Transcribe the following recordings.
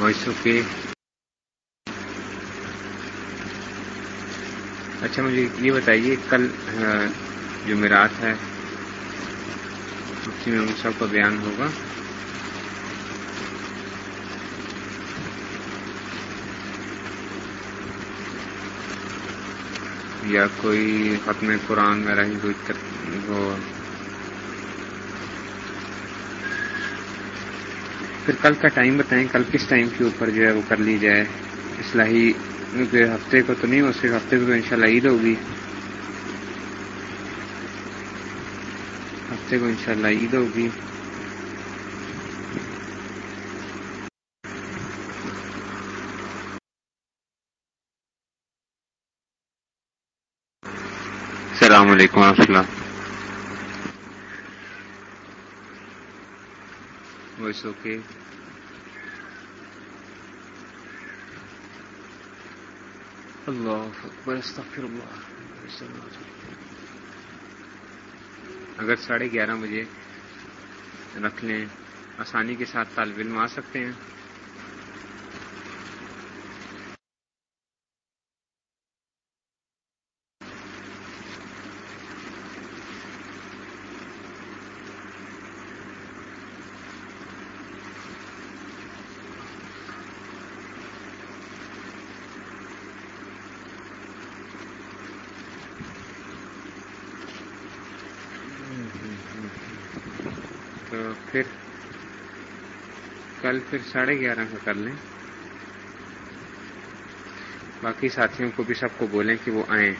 Voice okay اچھا مجھے یہ بتائیے، کل جمعرات ہے مفتی محمود صاحب کا بیان ہوگا۔ یا کوئی ختم قرآن وغیرہ ہی کوئی وہ پھر کل کا ٹائم بتائیں، کل کس ٹائم کے اوپر جو ہے وہ کر لی جائے؟ اصلاحی ہفتے کو تو نہیں اس کے ہفتے کو تو ان شاء اللہ عید ہوگی۔ ہفتے کو ان شاء اللہ عید ہوگی۔ السلام علیکم و رحمۃ اللہ۔ وائس اوکے اللہ اکبر استغفر اللہ اگر ساڑھے گیارہ بجے رکھ لیں آسانی کے ساتھ طالب علم آ سکتے ہیں پھر کل پھر ساڑھے گیارہ کا کر لیں۔ باقی ساتھیوں کو بھی سب کو بولیں کہ وہ آئیں۔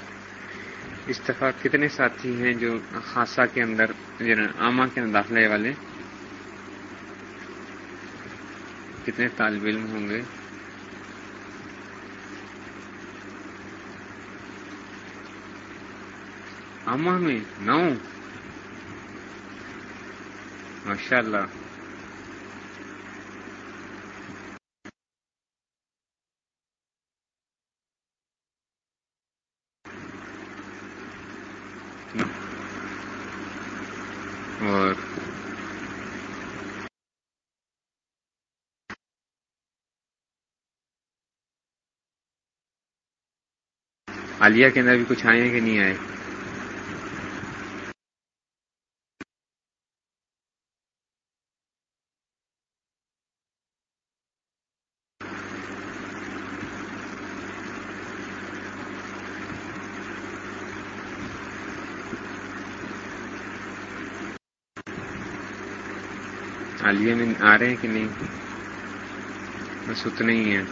اس دفعہ کتنے ساتھی ہیں جو خاصہ کے اندر یعنی عامہ کے اندر داخلے والے؟ کتنے طالب علم ہوں گے؟ عامہ میں نو۔ ماشاء اللہ اور عالیہ کے اندر بھی کچھ آئے ہیں کہ نہیں آئے؟ عالیہ میں آ رہے ہیں کہ نہیں؟ بس اتنے ہی ہیں۔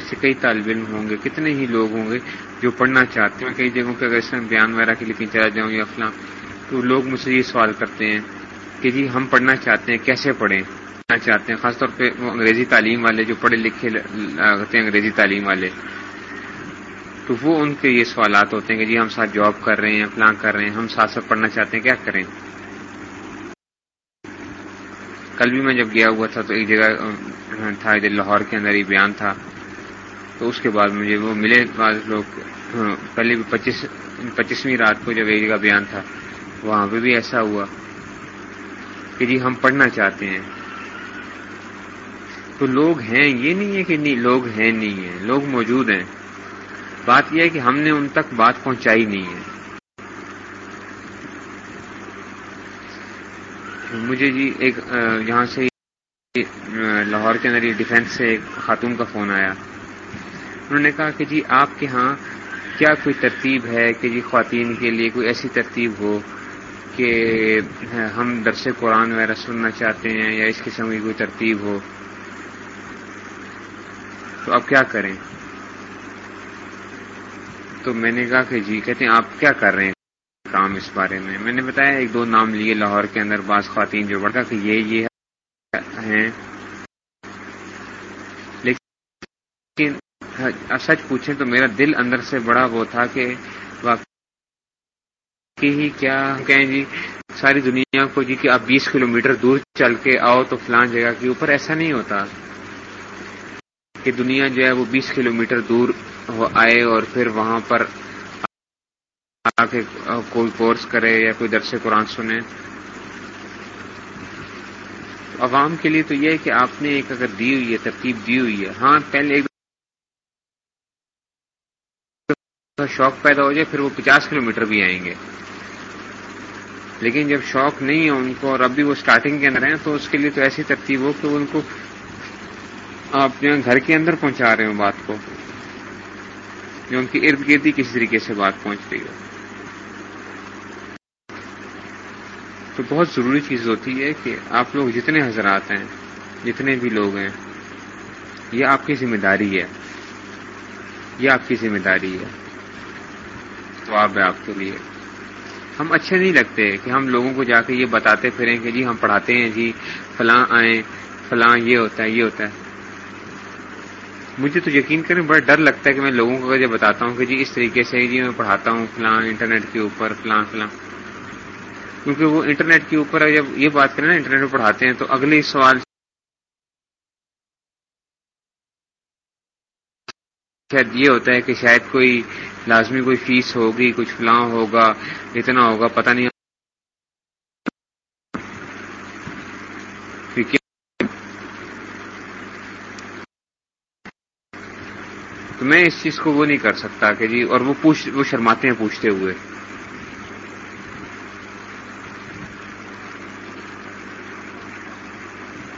ویسے کئی طالب علم ہوں گے، کتنے ہی لوگ ہوں گے جو پڑھنا چاہتے ہیں۔ کئی جگہوں پہ اگر اس میں بیان وغیرہ کے لیے چلا جاؤں یا فلاں، تو لوگ مجھ سے یہ سوال کرتے ہیں کہ جی ہم پڑھنا چاہتے ہیں، کیسے پڑھیں؟ پڑھنا چاہتے ہیں، خاص طور پہ وہ انگریزی تعلیم والے جو پڑھے لکھے ہوتے ہیں انگریزی تعلیم والے۔ تو وہ ان کے یہ سوالات ہوتے ہیں کہ جی ہم ساتھ جاب کر رہے ہیں، فلاں کر رہے ہیں، ہم ساتھ ساتھ پڑھنا چاہتے ہیں، کیا کریں؟ کل بھی میں جب گیا ہوا تھا تو ایک جگہ تھا ادھر لاہور کے اندر ہی بیان تھا۔ تو اس کے بعد مجھے وہ ملے بعض لوگ ہاں، پہلے بھی پچیس، پچیسویں رات کو جب ایک جگہ بیان تھا، وہاں پہ بھی ایسا ہوا کہ جی ہم پڑھنا چاہتے ہیں۔ تو لوگ ہیں، یہ نہیں ہے کہ نہیں، لوگ ہیں نہیں ہیں، لوگ موجود ہیں۔ بات یہ ہے کہ ہم نے ان تک بات پہنچائی نہیں ہے۔ مجھے جی ایک یہاں سے لاہور کے اندر ڈیفینس سے ایک خاتون کا فون آیا۔ انہوں نے کہا کہ جی آپ کے ہاں کیا کوئی ترتیب ہے کہ جی خواتین کے لیے کوئی ایسی ترتیب ہو کہ ہم درس قرآن وغیرہ سننا چاہتے ہیں یا اس قسم کی کوئی ترتیب ہو؟ تو اب کیا کریں؟ تو میں نے کہا کہ جی کہتے ہیں آپ کیا کر رہے ہیں کام اس بارے میں؟ میں نے بتایا ایک دو نام لیے لاہور کے اندر بعض خواتین جو بڑھا کہ یہ یہ ہیں۔ لیکن سچ پوچھیں تو میرا دل اندر سے بڑا وہ تھا کہ واقعی ہی کیا کہیں جی ساری دنیا کو جی کہ آپ بیس کلو میٹر دور چل کے آؤ تو فلان جگہ کے اوپر ایسا نہیں ہوتا کہ دنیا جو ہے وہ بیس کلو میٹر دور آئے اور پھر وہاں پر آ کے کوئی کورس کرے یا کوئی درس قرآن سنے۔ عوام کے لیے تو یہ ہے کہ آپ نے ایک اگر دی ہوئی ہے، ترتیب دی ہوئی ہے۔ ہاں پہلے ایک شوق پیدا ہو جائے، پھر وہ پچاس کلو میٹر بھی آئیں گے۔ لیکن جب شوق نہیں ہے ان کو اور اب بھی وہ اسٹارٹنگ کے اندر ہیں، تو اس کے لیے تو ایسی ترتیب ہو کہ ان کو آپ جو گھر کے اندر پہنچا رہے ہوں بات کو، جو ان کی ارد گرد ہی کسی طریقے سے بات پہنچ رہی ہو۔ تو بہت ضروری چیز ہوتی ہے کہ آپ لوگ جتنے حضرات ہیں، جتنے بھی لوگ ہیں، یہ آپ کی ذمہ داری ہے۔ یہ آپ کی ذمہ داری ہے۔ تو آپ ہے آپ کے لیے۔ ہم اچھے نہیں لگتے کہ ہم لوگوں کو جا کے یہ بتاتے پھریں کہ جی ہم پڑھاتے ہیں جی فلاں آئیں، فلاں یہ ہوتا ہے، یہ ہوتا ہے۔ مجھے تو یقین کریں بڑا ڈر لگتا ہے کہ میں لوگوں کو جب بتاتا ہوں کہ جی اس طریقے سے جی میں پڑھاتا ہوں، فلاں انٹرنیٹ کے اوپر، فلاں فلاں۔ کیونکہ وہ انٹرنیٹ کے اوپر جب یہ بات کریں نا، انٹرنیٹ پہ پڑھاتے ہیں تو اگلے سوال شاید یہ ہوتا ہے کہ شاید کوئی لازمی کوئی فیس ہوگی، کچھ فلاں ہوگا، اتنا ہوگا، پتہ نہیں۔ تو میں اس چیز کو وہ نہیں کر سکتا کہ جی اور وہ پوچھ، وہ شرماتے ہیں پوچھتے ہوئے۔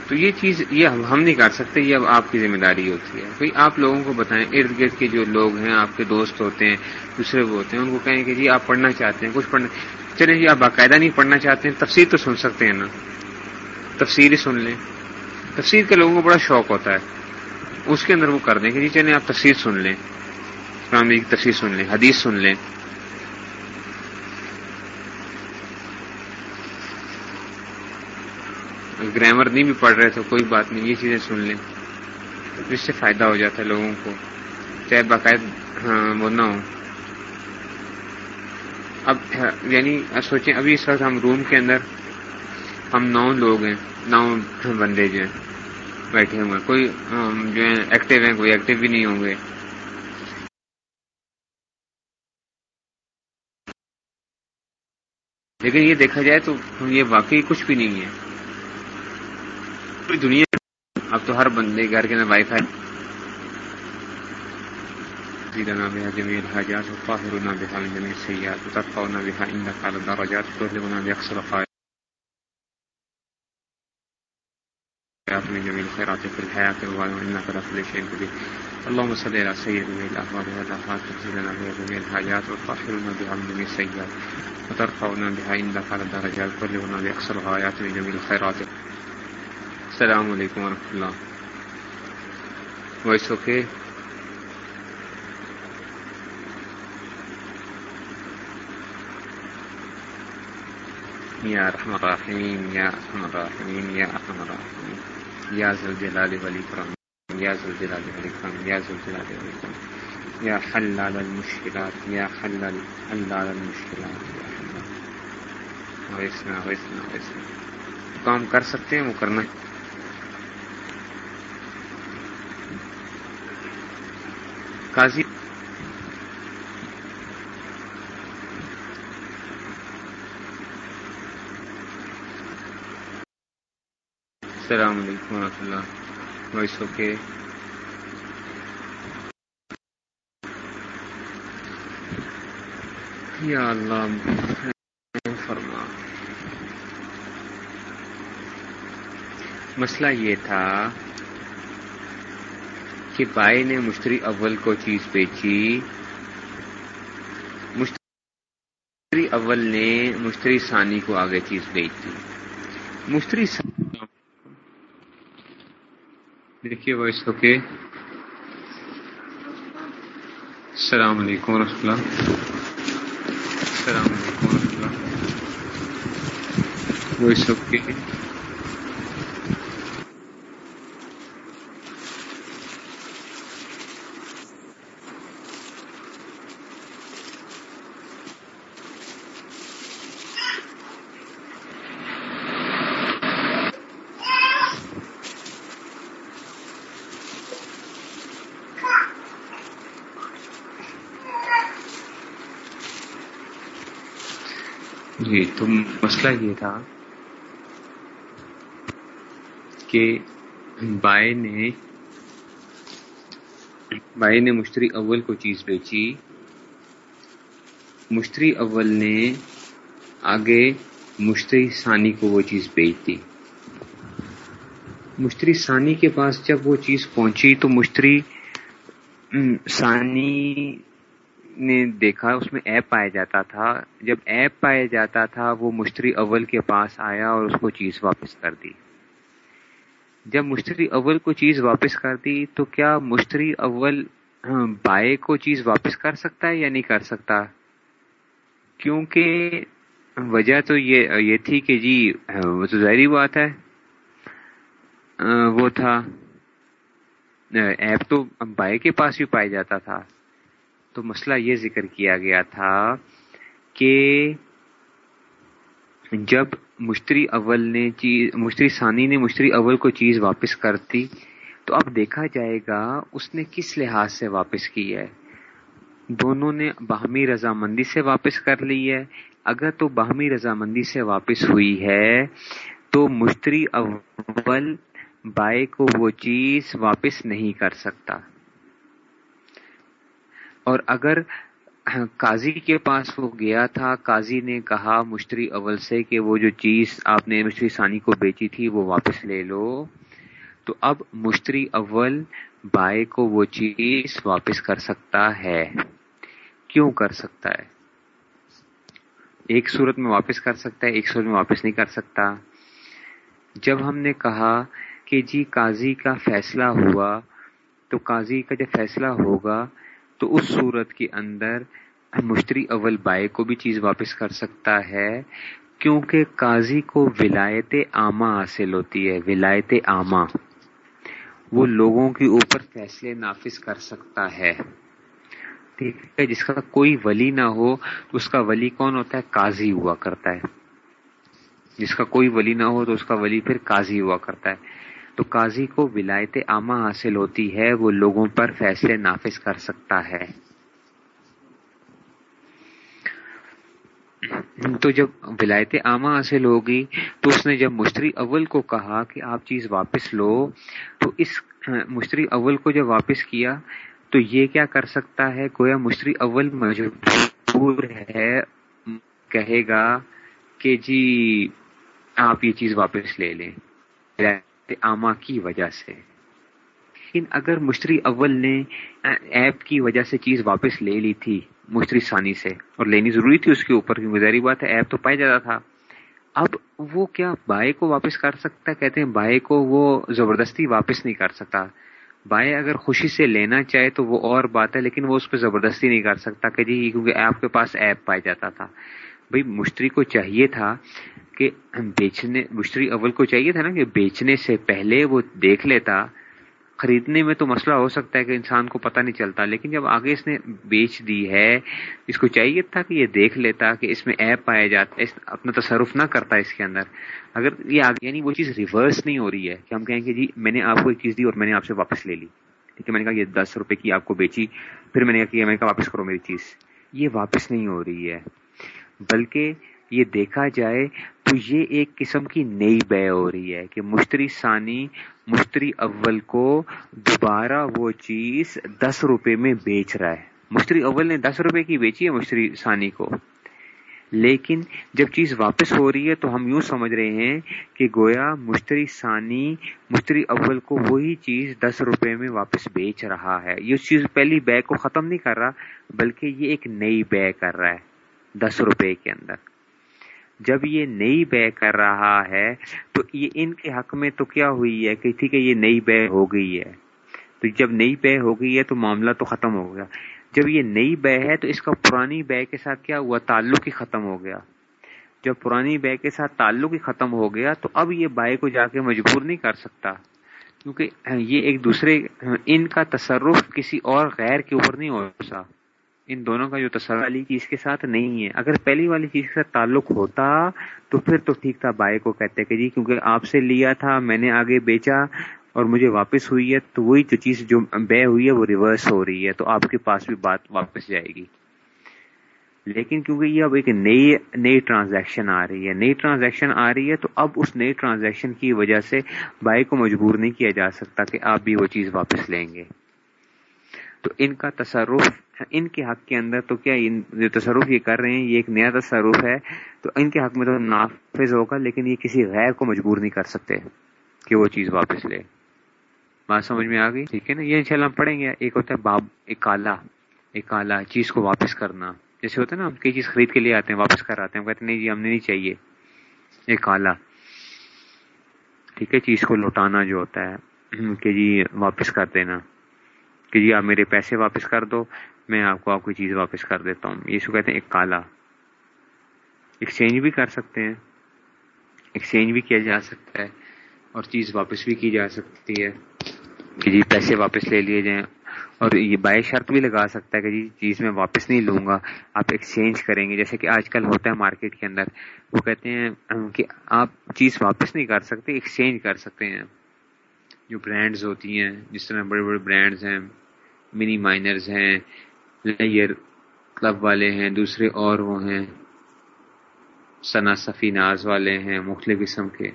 تو یہ چیز، یہ ہم نہیں کر سکتے، یہ اب آپ کی ذمہ داری ہوتی ہے۔ بھائی، آپ لوگوں کو بتائیں، ارد گرد کے جو لوگ ہیں، آپ کے دوست ہوتے ہیں، دوسرے وہ ہوتے ہیں، ان کو کہیں کہ جی آپ پڑھنا چاہتے ہیں، کچھ پڑھنا چلیں جی آپ باقاعدہ نہیں پڑھنا چاہتے ہیں، تفسیر تو سن سکتے ہیں نا۔ تفسیر ہی سن لیں۔ تفسیر کے لوگوں کو بڑا شوق ہوتا ہے۔ اس کے اندر وہ کر دیں کہ جی چلیں آپ تفسیر سن لیں۔ کی تفسیر سن لیں، حدیث سن لیں۔ گرامر نہیں بھی پڑھ رہے تو کوئی بات نہیں، یہ چیزیں سن لیں۔ اس سے فائدہ ہو جاتا ہے لوگوں کو۔ چاہے باقاعد ہاں، وہ نہ ہو۔ اب یعنی سوچیں ابھی اس وقت ہم روم کے اندر ہم نو لوگ ہیں، نو بندے جو ہیں، بیٹھے ہوئے کوئی جو ہیں ایکٹیو ہیں، کوئی ایکٹیو بھی نہیں ہوں گے۔ لیکن یہ دیکھا جائے تو یہ واقعی کچھ بھی نہیں ہے۔ پوری دنیا اب تو ہر بندے گھر کے اندر وائی فائی زيدنا بها جميع الحاجات وطهرنا بها من جميع السيئات وترفعنا بها على الدرجات بأقصى من جميع الخيرات في الحياة وإنك كل شيء قدير اللهم صل على الأهوال بها جميع الحاجات وتطهرنا بها من جميع السيئات وترفعنا بها عندك على الدرجات وتبلغنا بأقصى الغايات من جميع الخيرات السلام علیکم ورحمۃ اللہ۔ Voice okay? یا رحم الرحیم یا رحم الرحیم یا رحم الرحیم یا ذل جلال ولی کرم یا ذل جلال ولی کرم یا ذل جلال ولی کرم یا حلال المشکلات، یا حلال حلال المشکلات، یا حلال۔ ویسنا ویسنا ویسنا کام کر سکتے ہیں وہ کرنا قاضی۔ السلام علیکم ورحمۃ اللہ۔ وائس اوکے یا اللہ فرما۔ مسئلہ یہ تھا کہ بائی نے مشتری اول کو چیز بیچی۔ مشتری اول نے مشتری ثانی کو آگے چیز بیچ دی مشتری دیکھیے وہ اس کے السلام علیکم ورحمۃ اللہ۔ السلام علیکم ورحمۃ اللہ۔ وہ اس کے جی تو مسئلہ یہ تھا کہ بائے نے بھائی نے مشتری اول کو چیز بیچی۔ مشتری اول نے آگے مشتری ثانی کو وہ چیز بیچ دی۔ مشتری ثانی کے پاس جب وہ چیز پہنچی تو مشتری ثانی نے دیکھا، اس میں ایپ پایا جاتا تھا۔ جب ایپ پایا جاتا تھا، وہ مشتری اول کے پاس آیا اور اس کو چیز واپس کر دی۔ جب مشتری اول کو چیز واپس کر دی، تو کیا مشتری اول بائے کو چیز واپس کر سکتا ہے یا نہیں کر سکتا؟ کیونکہ وجہ تو یہ یہ تھی کہ جی وہ تو ظاہری بات ہے۔ وہ تھا۔ ایپ تو بائے کے پاس بھی پایا جاتا تھا۔ تو مسئلہ یہ ذکر کیا گیا تھا کہ جب مشتری اول نے چیز مشتری ثانی نے مشتری اول کو چیز واپس کرتی تو اب دیکھا جائے گا اس نے کس لحاظ سے واپس کی ہے۔ دونوں نے باہمی رضامندی سے واپس کر لی ہے۔ اگر تو باہمی رضامندی سے واپس ہوئی ہے، تو مشتری اول بائے کو وہ چیز واپس نہیں کر سکتا۔ اور اگر قاضی کے پاس وہ گیا تھا، قاضی نے کہا مشتری اول سے کہ وہ جو چیز آپ نے مشتری ثانی کو بیچی تھی وہ واپس لے لو۔ تو اب مشتری اول بائے کو وہ چیز واپس کر سکتا ہے۔ کیوں کر سکتا ہے؟ ایک صورت میں واپس کر سکتا ہے، ایک صورت میں واپس نہیں کر سکتا۔ جب ہم نے کہا کہ جی قاضی کا فیصلہ ہوا، تو قاضی کا جب فیصلہ ہوگا تو اس صورت کے اندر مشتری اول بائے کو بھی چیز واپس کر سکتا ہے، کیونکہ قاضی کو ولایت عامہ حاصل ہوتی ہے، ولایت عامہ۔ وہ لوگوں کے اوپر فیصلے نافذ کر سکتا ہے۔ ٹھیک ہے، جس کا کوئی ولی نہ ہو اس کا ولی کون ہوتا ہے؟ قاضی ہوا کرتا ہے۔ جس کا کوئی ولی نہ ہو، تو اس کا ولی پھر قاضی ہوا کرتا ہے۔ تو قاضی کو ولایت عامہ حاصل ہوتی ہے، وہ لوگوں پر فیصلے نافذ کر سکتا ہے۔ تو جب ولایت عامہ حاصل ہوگی، تو اس نے جب مشتری اول کو کہا کہ آپ چیز واپس لو، تو اس مشتری اول کو جب واپس کیا، تو یہ کیا کر سکتا ہے؟ گویا مشتری اول مجبور ہے، کہے گا کہ جی آپ یہ چیز واپس لے لیں۔ عامہ کی وجہ سے۔ لیکن اگر مشتری اول نے ایپ کی وجہ سے چیز واپس لے لی تھی مشتری ثانی سے اور لینی ضروری تھی اس کے اوپر کی گزاری بات ہے ایپ تو پائی جاتا تھا۔ اب وہ کیا بائے کو واپس کر سکتا کہتے ہیں بائے کو وہ زبردستی واپس نہیں کر سکتا۔ بائے اگر خوشی سے لینا چاہے تو وہ اور بات ہے، لیکن وہ اس پہ زبردستی نہیں کر سکتا کہ جی کیونکہ آپ کے پاس ایپ پایا جاتا تھا۔ بھائی، مشتری کو چاہیے تھا کہ بیچنے، مشتری اول کو چاہیے تھا نا کہ بیچنے سے پہلے وہ دیکھ لیتا۔ خریدنے میں تو مسئلہ ہو سکتا ہے کہ انسان کو پتہ نہیں چلتا، لیکن جب آگے اس نے بیچ دی ہے، اس کو چاہیے تھا کہ یہ دیکھ لیتا کہ اس میں ایپ پایا جاتا ہے اپنا تصرف نہ کرتا اس کے اندر۔ اگر یہ آگے یعنی وہ چیز ریورس نہیں ہو رہی ہے کہ ہم کہیں کہ جی میں نے آپ کو ایک چیز دی اور میں نے آپ سے واپس لے لی۔ ٹھیک ہے، میں نے کہا یہ دس روپے کی آپ کو بیچی، پھر میں نے کہا کہ میں کہا واپس کرو میری چیز۔ یہ واپس نہیں ہو رہی ہے، بلکہ یہ دیکھا جائے تو یہ ایک قسم کی نئی بے ہو رہی ہے کہ مشتری ثانی، مشتری اول کو دوبارہ وہ چیز دس روپے میں بیچ رہا ہے۔ مشتری اول نے دس روپے کی بیچی ہے مشتری ثانی کو۔ لیکن جب چیز واپس ہو رہی ہے تو ہم یوں سمجھ رہے ہیں کہ گویا مشتری ثانی، مشتری اول کو وہی چیز دس روپے میں واپس بیچ رہا ہے۔ یہ چیز پہلی بے کو ختم نہیں کر رہا، بلکہ یہ ایک نئی بے کر رہا ہے دس روپے کے اندر۔ جب یہ نئی بے کر رہا ہے، تو یہ ان کے حق میں تو کیا ہوئی ہے کہ ٹھیک ہے، یہ نئی بے ہو گئی ہے۔ تو جب نئی بے ہو گئی ہے تو معاملہ تو ختم ہو گیا۔ جب یہ نئی بے ہے تو اس کا پرانی بے کے ساتھ کیا ہوا؟ تعلق ہی ختم ہو گیا۔ جب پرانی بے کے ساتھ تعلق ہی ختم ہو گیا تو اب یہ بائے کو جا کے مجبور نہیں کر سکتا۔ کیونکہ یہ ایک دوسرے، ان کا تصرف کسی اور غیر کے اوپر نہیں ہو سکتا ان دونوں کا جو تصور والی چیز کے ساتھ نہیں ہے۔ اگر پہلی والی چیز کے ساتھ تعلق ہوتا تو پھر تو ٹھیک تھا بائے کو کہتے کہ جی کیونکہ آپ سے لیا تھا، میں نے آگے بیچا اور مجھے واپس ہوئی ہے، تو وہی جو چیز جو بے ہوئی ہے وہ ریورس ہو رہی ہے، تو آپ کے پاس بھی بات واپس جائے گی۔ لیکن کیونکہ یہ اب ایک نئی نئی ٹرانزیکشن آ رہی ہے، نئی ٹرانزیکشن آ رہی ہے، تو اب اس نئی ٹرانزیکشن کی وجہ سے بائی کو مجبور نہیں کیا جا سکتا کہ آپ بھی وہ چیز واپس لیں گے۔ تو ان کا تصرف ان کے حق کے اندر تو کیا جو تصرف یہ کر رہے ہیں، یہ ایک نیا تصرف ہے، تو ان کے حق میں تو نافذ ہوگا، لیکن یہ کسی غیر کو مجبور نہیں کر سکتے کہ وہ چیز واپس لے۔ بات سمجھ میں آ گئی؟ ٹھیک ہے نا؟ یہ انشاءاللہ ہم پڑھیں گے۔ ایک ہوتا ہے باب، ایک کالا ایک کالا چیز کو واپس کرنا۔ جیسے ہوتا ہے نا، ہم کئی چیز خرید کے لیے آتے ہیں، واپس کر آتے ہیں کہتے نہیں جی ہم نے نہیں چاہیے۔ ایک کالا۔ ٹھیک ہے، چیز کو لوٹانا جو ہوتا ہے کہ جی واپس کر دینا۔ کہ جی آپ میرے پیسے واپس کر دو، میں آپ کو آپ کی چیز واپس کر دیتا ہوں۔ یہ سو کہتے ہیں، ایک کالا۔ ایکسچینج بھی کر سکتے ہیں۔ ایکسچینج بھی کیا جا سکتا ہے اور چیز واپس بھی کی جا سکتی ہے۔ کہ جی پیسے واپس لے لیے جائیں۔ اور یہ بائی شرط بھی لگا سکتا ہے کہ جی چیز میں واپس نہیں لوں گا۔ آپ ایکسچینج کریں گے، جیسے کہ آج کل ہوتا ہے مارکیٹ کے اندر۔ وہ کہتے ہیں کہ آپ چیز واپس نہیں کر سکتے ایکسچینج کر سکتے ہیں۔ جو برانڈز ہوتی ہیں، جس طرح بڑے بڑے برانڈز ہیں منی مائنرز ہیں لیئر کلب والے ہیں، دوسرے اور وہ ہیں ثنا صفی ناز والے ہیں، مختلف قسم کے۔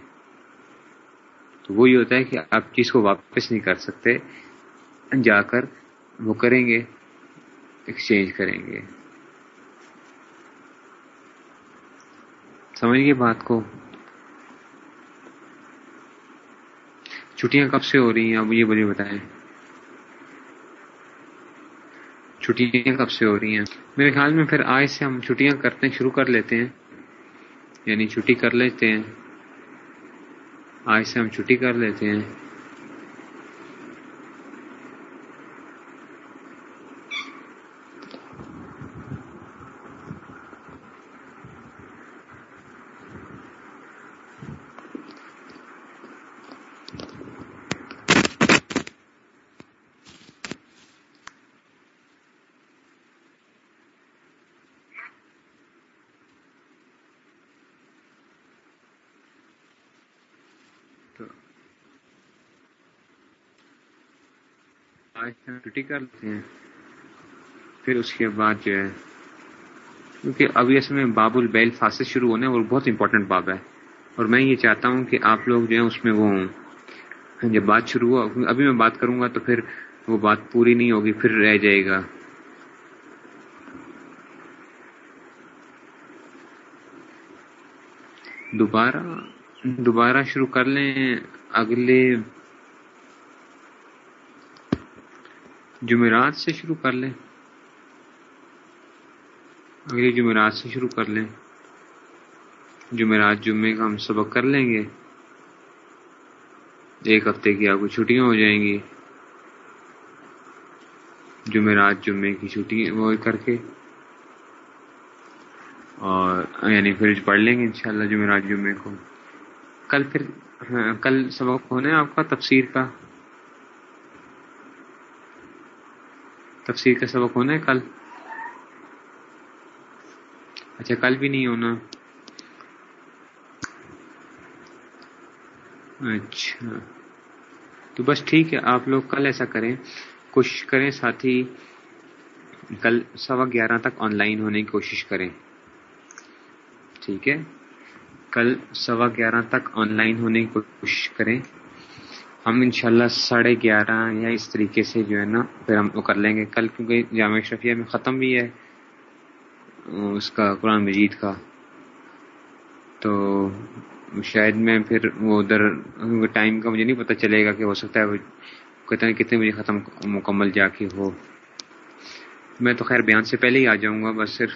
تو وہی ہوتا ہے کہ آپ چیز کو واپس نہیں کر سکتے، جا کر وہ کریں گے ایکسچینج کریں گے۔ سمجھ گئے بات کو۔ چھٹیاں کب سے ہو رہی ہیں؟ اب یہ بولے بتائیں۔ چھٹیاں کب سے ہو رہی ہیں؟ میرے خیال میں پھر آج سے ہم چھٹیاں کرتے ہیں، شروع کر لیتے ہیں۔ یعنی چھٹی کر لیتے ہیں۔ آج سے ہم چھٹی کر لیتے ہیں۔ چھٹی کر لیتے ہیں۔ پھر اس کے بعد جو ہے، کیونکہ ابھی اس میں باب البیل فاصل شروع ہونے اور بہت امپورٹنٹ باب ہے۔ اور میں یہ چاہتا ہوں کہ آپ لوگ جو ہیں اس میں وہ ہوں۔ جب بات شروع ہوا ابھی میں بات کروں گا تو پھر وہ بات پوری نہیں ہوگی، پھر رہ جائے گا۔ دوبارہ دوبارہ شروع کر لیں اگلے جمعرات سے شروع کر لیں۔ اگلی جمعرات سے شروع کر لیں۔ جمعرات جمعے کا ہم سبق کر لیں گے۔ ایک ہفتے کی آپ کو چھٹیاں ہو جائیں گی۔ جمعرات جمعے کی چھٹی وہ کر کے۔ اور یعنی پھر پڑھ لیں گے انشاءاللہ جمعرات جمعے کو۔ کل پھر ہاں کل سبق ہونا ہے آپ کا تفسیر کا۔ تفسیر کا سبق ہونا ہے کل؟ اچھا کل بھی نہیں ہونا۔ اچھا۔ تو بس ٹھیک ہے، آپ لوگ کل ایسا کریں۔ کوشش کریں ساتھی کل سوا گیارہ تک آن لائن ہونے کی کوشش کریں۔ ٹھیک ہے؟ کل سوا گیارہ تک آن لائن ہونے کی کوشش کریں۔ ہم انشاءاللہ ساڑھے گیارہ یا اس طریقے سے جو ہے نا پھر ہم وہ کر لیں گے۔ کل کیونکہ جامع شفیہ میں ختم بھی ہے، اس کا قرآن مجید کا۔ تو شاید میں پھر وہ ادھر ٹائم کا مجھے نہیں پتہ چلے گا کہ ہو سکتا ہے، وہ کہتے ہیں کتنے بجے ختم مکمل جا کے ہو۔ میں تو خیر بیان سے پہلے ہی آ جاؤں گا، بس صرف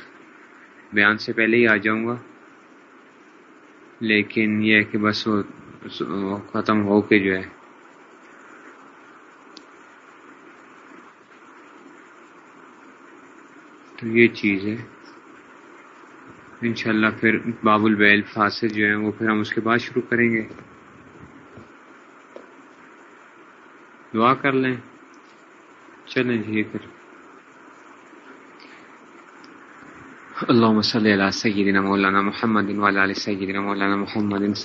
بیان سے پہلے ہی آ جاؤں گا۔ لیکن یہ ہے کہ بس وہ ختم ہو کے جو ہے تو یہ چیز ہے۔ انشاءاللہ پھر باب البیل فاصل جو ہیں وہ پھر ہم اس کے بعد شروع کریں گے۔ دعا کر لیں۔ چلیں جی پھر اللهم صل على سيدنا مولانا محمد وعلى ال سيدنا مولانا محمد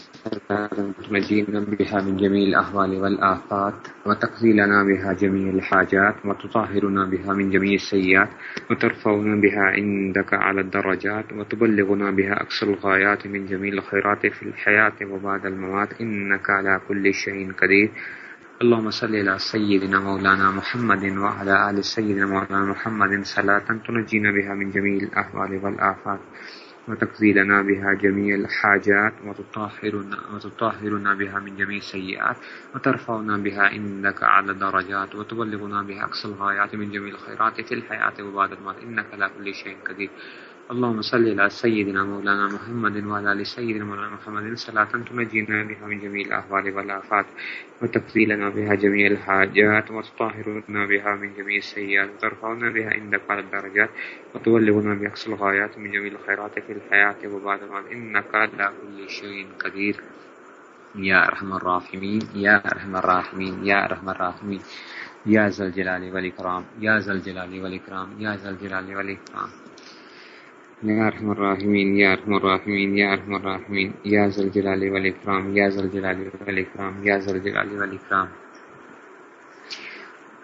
تنجينا بها من جميع الاهوال والافات وتقضي لنا بها جميع الحاجات، وتطهرنا بها من جميع السيئات، وترفعنا بها عندك على الدرجات، وتبلغنا بها اقصى الغايات من جميع الخيرات في الحياه وبعد الممات انك على كل شيء قدير. اللهم صل على سيدنا مولانا محمد وعلى آل سيدنا مولانا محمد صلاة تنجينا بها من جميع الأحوال والآفات وتقضي لنا بها جميع الحاجات وتطهرنا, وتطهرنا بها من جميع السيئات وترفعنا بها عندك أعلى الدرجات وتبلغنا بها أقصى الغايات من جميع الخيرات في الحياة وبعد الموت. إنك على كل شيء قدير. اللهم صل على سيدنا مولانا محمد وعلى ال سيدنا مولانا محمد صلاة تنجينا بها من جميع الأهوال والآفات وتفضيلنا بها جميع الحاجات وتطهرنا بها من جميع السيئات وترفعنا بها عندك على الدرجات وتبلغنا بأقصى الغايات من جميع الخيرات في الحياة وبعد الموت إنك على كل شيء قدير. يا أرحم الراحمين. يا أرحم الراحمين. يا أرحم الراحمين. يا ذا الجلال والإكرام. يا ذا الجلال والإكرام. يا ذا الجلال والإكرام. يا ارحم الراحمين يا ارحم الراحمين يا ارحم الراحمين يا ذا الجلال والاكرام يا ذا الجلال والاكرام يا ذا الجلال والاكرام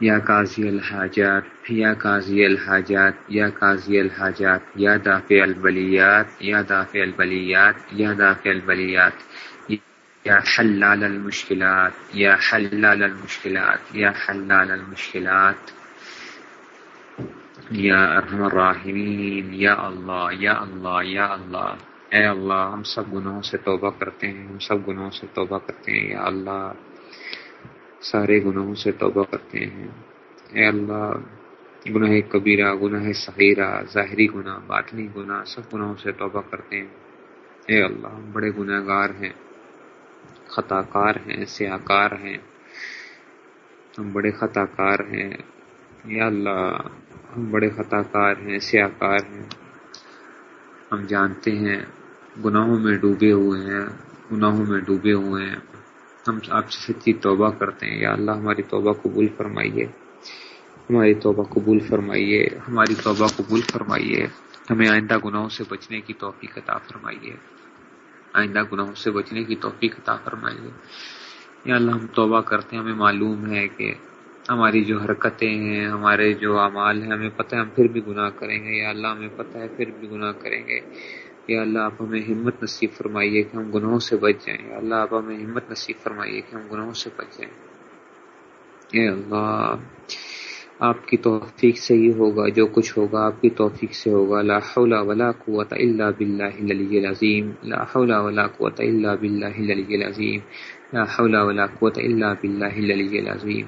يا قاضي الحاجات يا قاضي الحاجات يا قاضي الحاجات يا دافع البليات يا دافع البليات يا دافع البليات يا حلال المشكلات يا حلال المشكلات يا حلال المشكلات یا ارحم الراحمین، یا اللہ یا اللہ یا اللہ۔ اے اللہ، ہم سب گناہوں سے توبہ کرتے ہیں، ہم سب گناہوں سے توبہ کرتے ہیں۔ یا اللہ، سارے گناہوں سے توبہ کرتے ہیں۔ اے اللہ، گناہ کبیرہ، گناہ صغیرہ، ظاہری گناہ، باطنی گناہ، سب گناہوں سے توبہ کرتے ہیں۔ اے اللہ، ہم بڑے گناہ گار ہیں خطا کار ہیں سیاہ کار ہیں۔ ہم بڑے خطا کار ہیں۔ یا اللہ، ہم بڑے خطا کار ہیں سیاہ کار ہیں۔ ہم جانتے ہیں، گناہوں میں ڈوبے ہوئے ہیں، گناہوں میں ڈوبے ہوئے ہیں۔ ہم آپ سے سچی توبہ کرتے ہیں۔ یا اللہ، ہماری توبہ قبول فرمائیے۔ ہماری توبہ قبول فرمائیے۔ ہماری توبہ قبول فرمائیے۔ ہمیں آئندہ گناہوں سے بچنے کی توفیق عطا فرمائیے۔ آئندہ گناہوں سے بچنے کی توفیق عطا فرمائیے۔ یا اللہ، ہم توبہ کرتے ہیں۔ ہمیں معلوم ہے کہ ہماری جو حرکتیں ہیں، ہمارے جو اعمال ہیں، ہمیں پتہ ہے ہم پھر بھی گناہ کریں گے۔ یا اللہ ہمیں پتہ ہے پھر بھی گناہ کریں گے۔ یا اللہ آپ ہمیں ہمت نصیب فرمائیے کہ ہم گناہوں سے بچ جائیں۔ یا اللہ آپ ہمیں ہمت نصیب فرمائیے کہ ہم گناہوں سے بچ جائیں۔ اے اللہ، آپ کی توفیق سے ہی ہوگا، جو کچھ ہوگا آپ کی توفیق سے ہوگا۔ لا حول ولا قوت الا باللہ العلی العظیم۔ لا حول ولا قوت الا باللہ العلی العظیم۔ لا حول ولا قوت الا باللہ العلی العظیم۔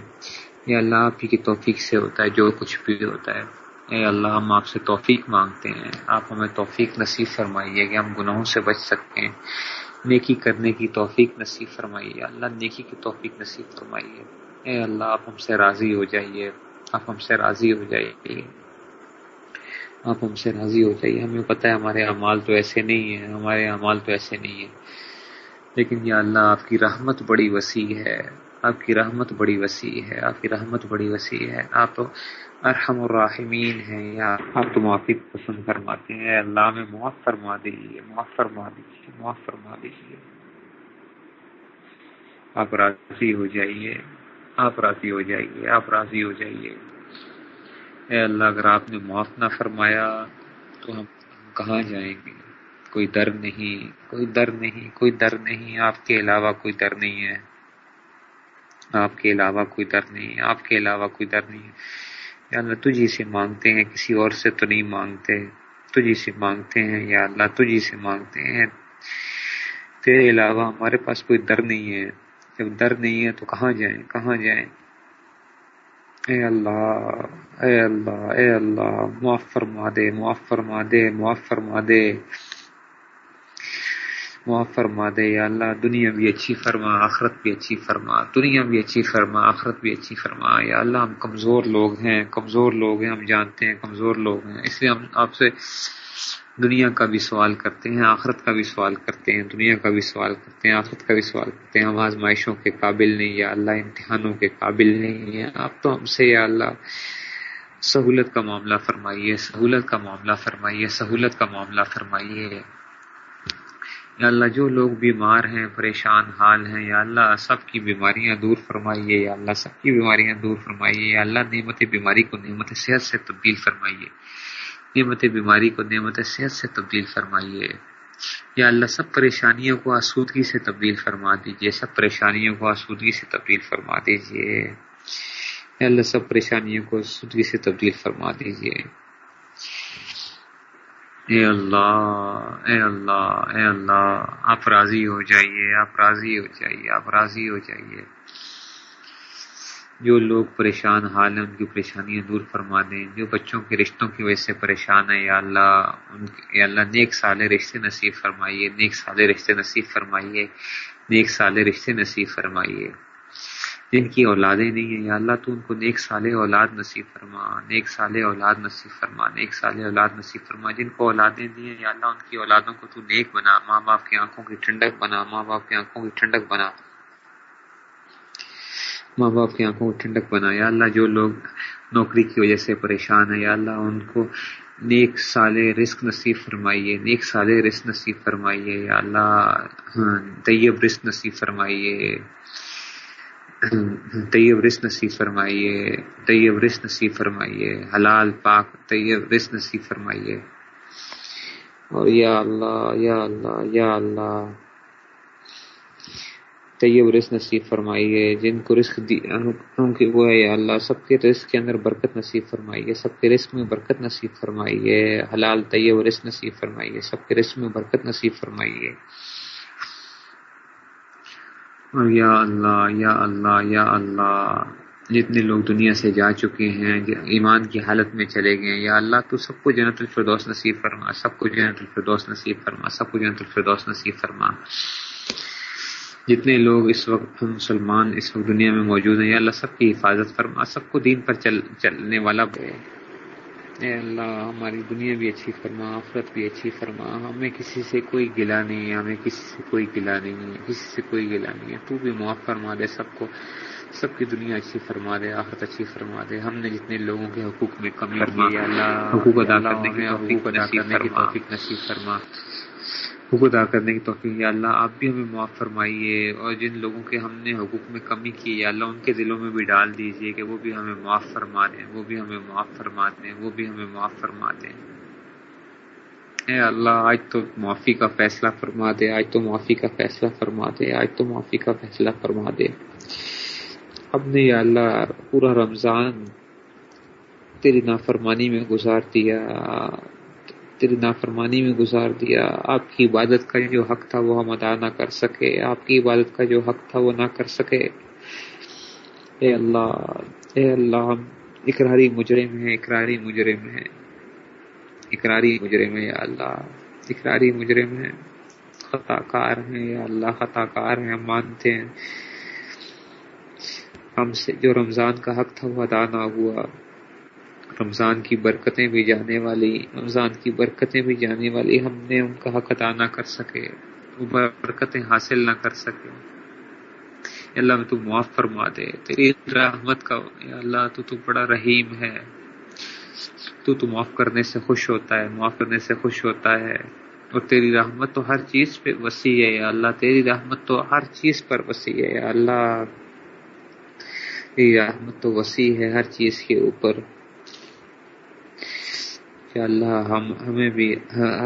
یا اللہ، آپ ہی کی توفیق سے ہوتا ہے، جو کچھ بھی ہوتا ہے۔ اے اللہ، ہم آپ سے توفیق مانگتے ہیں۔ آپ ہمیں توفیق نصیب فرمائیے کہ ہم گناہوں سے بچ سکتے ہیں۔ نیکی کرنے کی توفیق نصیب فرمائیے۔ اللہ نیکی کی توفیق نصیب فرمائیے۔ اے اللہ، آپ ہم سے راضی ہو جائیے۔ آپ ہم سے راضی ہو جائیے۔ آپ ہم سے راضی ہو جائیے۔ ہمیں پتہ ہے ہمارے اعمال تو ایسے نہیں ہیں۔ ہمارے اعمال تو ایسے نہیں ہیں۔ لیکن یا اللہ، آپ کی رحمت بڑی وسیع ہے۔ آپ کی رحمت بڑی وسیع ہے، آپ کی رحمت بڑی وسیع ہے۔ آپ تو ارحم الراحمین ہیں، یا آپ تو معافی پسند فرماتے ہیں۔ اللہ میں معاف فرما دیجیے معاف فرما دیجیے معاف فرما دیجیے آپ راضی ہو جائیے، آپ راضی ہو جائیے، آپ راضی ہو جائیے۔ اے اللہ، اگر آپ نے معاف نہ فرمایا تو ہم کہاں جائیں گے؟ کوئی در نہیں، کوئی در نہیں، کوئی در نہیں، آپ کے علاوہ کوئی در نہیں ہے۔ آپ کے علاوہ کوئی در نہیں آپ کے علاوہ کوئی در نہیں ہے۔ یا اللہ تجھی سے مانگتے ہیں، کسی اور سے تو نہیں مانگتے۔ تجھی سے مانگتے ہیں، یا اللہ تجھی سے مانگتے ہیں۔ تیرے علاوہ ہمارے پاس کوئی در نہیں ہے۔ جب در نہیں ہے تو کہاں جائیں؟ کہاں جائیں؟ اے اللہ اے اللہ اے اللہ، معاف فرما دے، معاف فرما دے، معاف فرما دے۔ معاف فرما دے، یا اللہ، دنیا بھی اچھی فرما، آخرت بھی اچھی فرما، دنیا بھی اچھی فرما، آخرت بھی اچھی فرما۔ یا اللہ، ہم کمزور لوگ ہیں، کمزور لوگ ہیں، ہم جانتے ہیں کمزور لوگ ہیں، اس لیے ہم آپ سے دنیا کا بھی سوال کرتے ہیں، آخرت کا بھی سوال کرتے ہیں، دنیا کا بھی سوال کرتے ہیں، آخرت کا بھی سوال کرتے ہیں۔ ہم آزمائشوں کے قابل نہیں، یا اللہ، امتحانوں کے قابل نہیں ہیں۔ آپ تو ہم سے، یا اللہ، سہولت کا معاملہ فرمائیے، سہولت کا معاملہ فرمائیے، سہولت کا معاملہ فرمائیے۔ یا اللہ جو لوگ بیمار ہیں، پریشان حال ہیں، یا اللہ سب کی بیماریاں دور فرمائیے، یا اللہ سب کی بیماریاں دور فرمائیے، یا اللہ نعمت بیماری کو نعمت صحت سے تبدیل فرمائیے۔ نعمت بیماری کو نعمت صحت سے تبدیل فرمائیے۔ یا اللہ سب پریشانیوں کو آسودگی سے تبدیل فرما دیجیے، سب پریشانیوں کو آسودگی سے تبدیل فرما دیجیے۔ یا اللہ سب پریشانیوں کو آسودگی سے تبدیل فرما دیجیے۔ اے اللہ اے اللہ اے اللہ، آپ راضی ہو جائیے، آپ راضی ہو جائیے، آپ راضی ہو جائیے۔ جو لوگ پریشان حال ہیں، ان کی پریشانیاں دور فرما دیں۔ جو بچوں کے رشتوں کی وجہ سے پریشان ہیں، یا اللہ، ان یا اللہ، نیک سال رشتے نصیب فرمائیے، نیک سال رشتے نصیب فرمائیے، نیک سال رشتے نصیب فرمائیے۔ جن کی اولادیں نہیں ہیں۔ یا اللہ تو ان کو نیک سال اولاد نصیب فرما، نیک سال اولاد نصیب فرما، نیک سال اولاد نصیب فرما۔ جن کو اولادیں دی ہیں، یا اللہ ان کی اولادوں کو تو نیک بنا۔ ماں باپ کی آنکھوں کی ٹھنڈک بنا، ماں باپ کی آنکھوں کی ٹھنڈک بنا۔ ماں باپ کی آنکھوں کو ٹھنڈک بنا۔ یا اللہ جو لوگ نوکری کی وجہ سے پریشان ہیں، یا اللہ ان کو نیک سال رزق نصیب فرمائیے، نیک سال رزق نصیب فرمائیے۔ یا اللہ ہاں، طیب رزق نصیب فرمائیے۔ طیب رزق نصیب فرمائیے، طیب رزق نصیب فرمائیے، حلال، پاک، طیب رزق نصیب فرمائیے۔ اور یا اللہ یا اللہ یا اللہ۔ طیب رزق نصیب فرمائیے، جن کو رزق دی وہ ہے اللہ، سب کے رزق کے اندر برکت نصیب فرمائیے، سب کے رزق میں برکت نصیب فرمائیے، حلال طیب رزق نصیب فرمائیے، سب کے رزق میں برکت نصیب فرمائیے۔ اور یا اللہ یا اللہ یا اللہ۔ جتنے لوگ دنیا سے جا چکے ہیں ایمان کی حالت میں چلے گئے، یا اللہ، تو سب کو جنت الفردوس نصیب فرما، سب کو جنت الفردوس نصیب فرما، سب کو جنت الفردوس نصیب فرما۔ جتنے لوگ اس وقت مسلمان، اس وقت دنیا میں موجود ہیں، یا اللہ، سب کی حفاظت فرما، سب کو دین پر چل، چلنے والا اے اللہ ہماری دنیا بھی اچھی فرما آفرت بھی اچھی فرما۔ ہمیں کسی سے کوئی گلا نہیں ہے ہمیں کسی سے کوئی گلا نہیں ہے کسی سے کوئی گلا نہیں ہے۔ تو بھی معاف فرما دے سب کو سب کی دنیا اچھی فرما دے آفت اچھی فرما دے۔ ہم نے جتنے لوگوں کے حقوق میں کمی کی اللہ حقوق ادا کرنے حقوق ادا کرنے کی توفیق نصیب فرما۔ حقوق ادا کرنے کی توفیق، یا اللہ آپ بھی ہمیں معاف فرمائیے اور جن لوگوں کے ہم نے حقوق میں کمی کی، یا اللہ ان کے دلوں میں بھی ڈال دیجیے کہ وہ بھی ہمیں معاف فرما دیں، وہ بھی ہمیں معاف فرما دیں، وہ بھی ہمیں معاف فرما دیں۔ اے اللہ، آج تو معافی کا فیصلہ فرما دے، آج تو معافی کا فیصلہ فرما دے، آج تو معافی کا فیصلہ فرما دے۔ اب نے یا اللہ پورا رمضان تیری نافرمانی میں گزار دیا۔ تیری نافرمانی میں گزار دیا، آپ کی عبادت کا جو حق تھا وہ ہم ادا نہ کر سکے، آپ کی عبادت کا جو حق تھا وہ نہ کر سکے۔ اے اللہ اے اللہ، ہم اقراری مجرم ہیں، اقراری مجرم ہیں۔ اقراری مجرم ہیں، یا اللہ، اقراری مجرم ہیں۔ خطا کار ہیں، یا اللہ، خطا کار ہیں، ہم مانتے ہیں۔ ہم سے جو رمضان کا حق تھا وہ ادا نہ ہوا۔ رمضان کی برکتیں بھی جانے والی، رمضان کی برکتیں بھی جانے والی، ہم نے ان کا حق ادا نہ کر سکے، وہ برکتیں حاصل نہ کر سکے۔ اللہ میں تو معاف فرما دے، تیری رحمت کا، یا اللہ تو تو بڑا رحیم ہے۔ تو تو معاف کرنے سے خوش ہوتا ہے، معاف کرنے سے خوش ہوتا ہے۔ اور تیری رحمت تو ہر چیز پہ وسیع ہے، یا اللہ تیری رحمت تو ہر چیز پر وسیع ہے۔ یا اللہ، تیری رحمت تو وسیع ہے ہر چیز کے اوپر۔ کہ اللہ ہم ہمیں بھی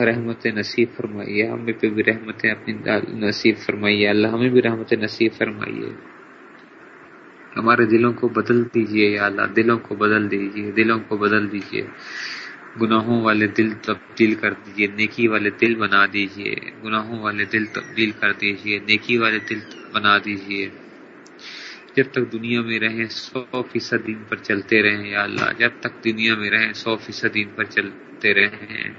رحمت نصیب فرمائیے ہمیں پہ بھی رحمت اپنی نصیب فرمائیے۔ اللہ ہمیں بھی رحمت نصیب فرمائیے۔ ہمارے دلوں کو بدل دیجیے یا اللہ، دلوں کو بدل دیجیے، دلوں کو بدل دیجیے۔ گناہوں والے دل تبدیل کر دیجیے، نیکی والے دل بنا دیجیے۔ گناہوں والے دل تبدیل کر دیجیے، نیکی والے دل بنا دیجیے۔ جب تک دنیا میں رہیں، سو فیصد دین پر چلتے رہیں یا اللہ، جب تک دنیا میں رہیں، سو فیصد دین پر چلتے رہیں۔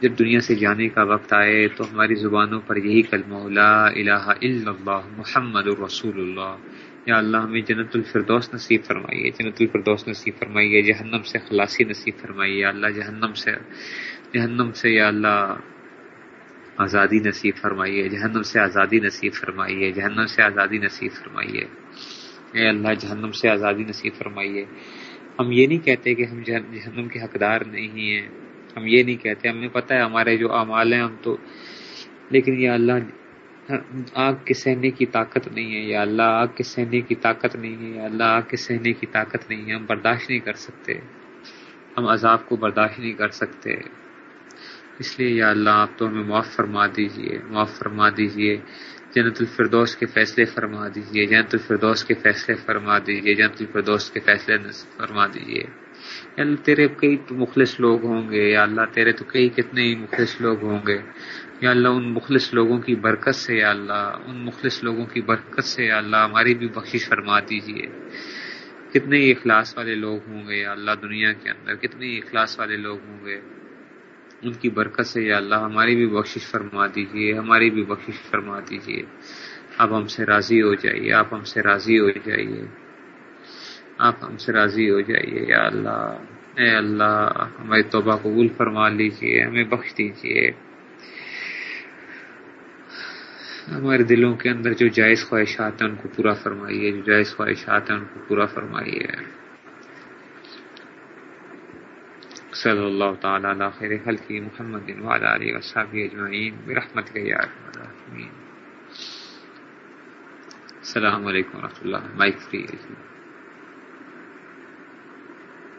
جب دنیا سے جانے کا وقت آئے تو ہماری زبانوں پر یہی کلمہ، لا الہ الا اللہ، محمد الرسول اللہ۔ یا اللہ، ہمیں جنت الفردوس نصیب فرمائیے، جنت الفردوس نصیب فرمائیے، جہنم سے خلاصی نصیب فرمائیے۔ یا اللہ، جہنم سے جہنم سے یا اللہ آزادی نصیب فرمائیے، جہنم سے آزادی نصیب فرمائیے، جہنم سے آزادی نصیب فرمائیے۔ اے اللہ، جہنم سے آزادی نصیب فرمائیے۔ ہم یہ نہیں کہتے کہ ہم جہنم کے حقدار نہیں ہیں۔ ہم یہ نہیں کہتے، ہمیں پتہ ہے ہمارے جو اعمال ہیں، ہم تو، لیکن یہ اللہ، آگ کے سہنے کی طاقت نہیں ہے۔ یا اللہ، آگ کے سہنے کی طاقت نہیں ہے۔ یا اللہ، آگ کے سہنے کی طاقت نہیں ہے۔ ہم برداشت نہیں کر سکتے۔ ہم عذاب کو برداشت نہیں کر سکتے۔ اس لیے یا اللہ آپ تو ہمیں معاف فرما دیجیے، معاف فرما دیجیے۔ جنت الفردوس کے فیصلے فرما دیجیے، جنت الفردوس کے فیصلے فرما دیجیے، جنت الفردوس کے فیصلے فرما دیجیے۔ یا اللہ تیرے کئی مخلص لوگ ہوں گے، یا اللہ تیرے تو کئی کتنے ہی مخلص لوگ ہوں گے۔ یا اللہ ان مخلص لوگوں کی برکت سے یا اللہ، ان مخلص لوگوں کی برکت سے یا اللہ ہماری بھی بخشش فرما دیجیے۔ کتنے ہی اخلاص والے لوگ ہوں گے یا اللہ دنیا کے اندر، کتنے ہی اخلاص والے لوگ ہوں گے۔ ان کی برکت سے یا اللہ ہماری بھی بخشش فرما دیجیے ہماری بھی بخشش فرما دیجیے آپ ہم سے راضی ہو جائیے، آپ ہم سے راضی ہو جائیے۔ آپ ہم سے راضی ہو جائیے، یا اللہ۔ اے اللہ، ہماری توبہ قبول فرما لیجیے ہمیں بخش دیجیے ہمارے دلوں کے اندر جو جائز خواہشات ہیں، ان کو پورا فرمائیے، جو جائز خواہشات ہیں، ان کو پورا فرمائیے۔ صلی اللہ تعالی علی خیر خلق محمد وعلى آله وصحبه اجمعین برحمتک یا ارحم الراحمین. السلام علیکم ورحمۃ اللہ مائک فری